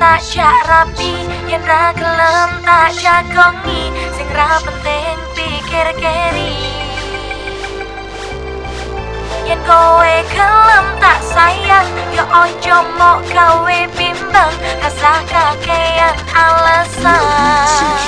tak jak rapi yen ra gelem tak jagongi sing ra penting pikir keri. Yen kowe gelem tak sayang ya yo ojo mok gawe bimbang. Rasa kakean alasan